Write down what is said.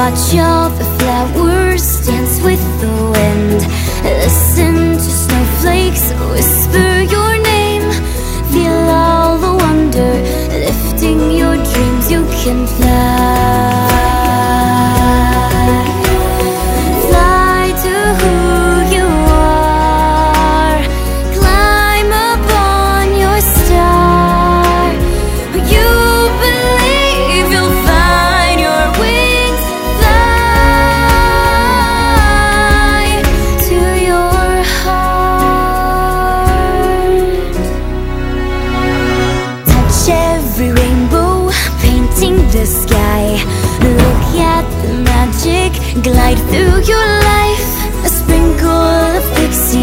Watch all the flowers dance with the wind. Listen to snowflakes whisper glide through your life A sprinkle of pixie